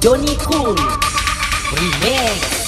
Johnny Cool Remix.